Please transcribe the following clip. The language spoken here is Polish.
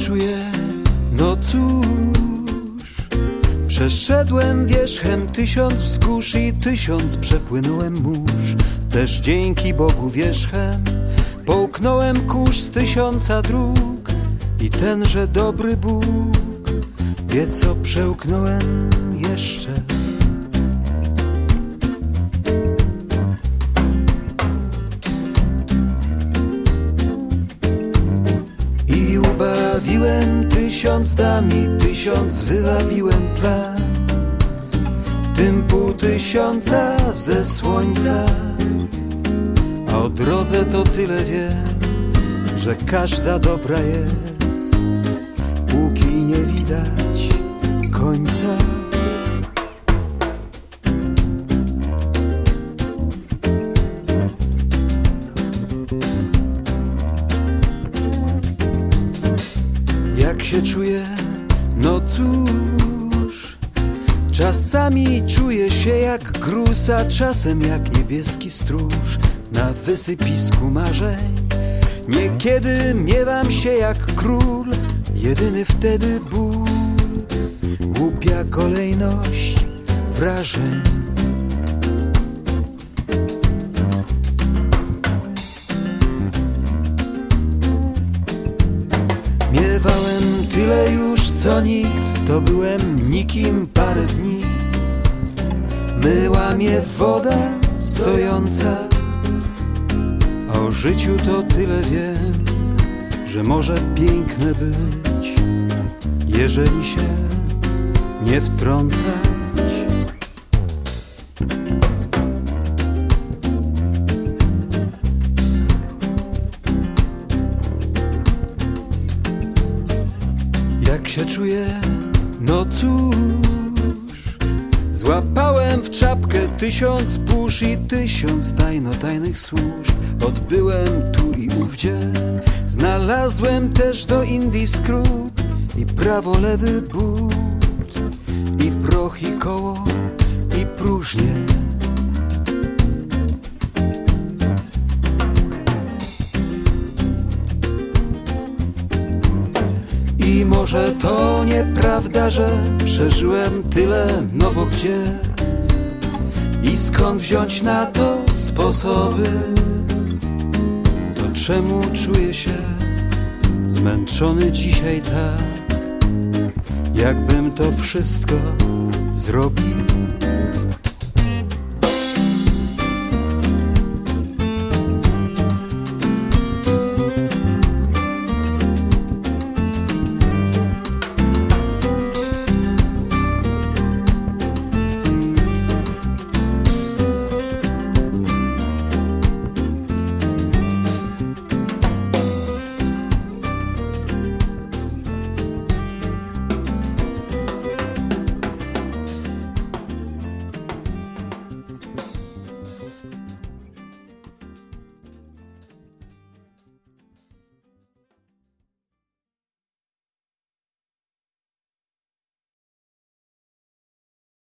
czuję, no cóż Przeszedłem wierzchem tysiąc wzgórz i tysiąc przepłynąłem mórz. Też dzięki Bogu wierzchem połknąłem kurz z tysiąca dróg. I tenże dobry Bóg wie co przełknąłem jeszcze. Ubawiłem tysiąc dam i tysiąc wywabiłem plan. W tym pół tysiąca ze słońca. A o drodze to tyle wiem, że każda dobra jest. Póki nie widać końca Jak się czuję? No cóż Czasami czuję się jak gruz, a czasem jak niebieski stróż. Na wysypisku marzeń Niekiedy miewam się jak król. Jedyny wtedy ból Głupia kolejność wrażeń Tyle już co nikt, to byłem nikim parę dni. Myła mnie woda stojąca, o życiu to tyle wiem, że może piękne być, jeżeli się nie wtrącać. Się czuję? No cóż Złapałem w czapkę tysiąc burz i tysiąc tajno tajnych służb Odbyłem tu i ówdzie Znalazłem też do Indii skrót I prawo lewy but I proch i koło i próżnię może to nieprawda, że przeżyłem tyle, no bo gdzie i skąd wziąć na to sposoby? To czemu czuję się zmęczony dzisiaj tak, jakbym to wszystko zrobił?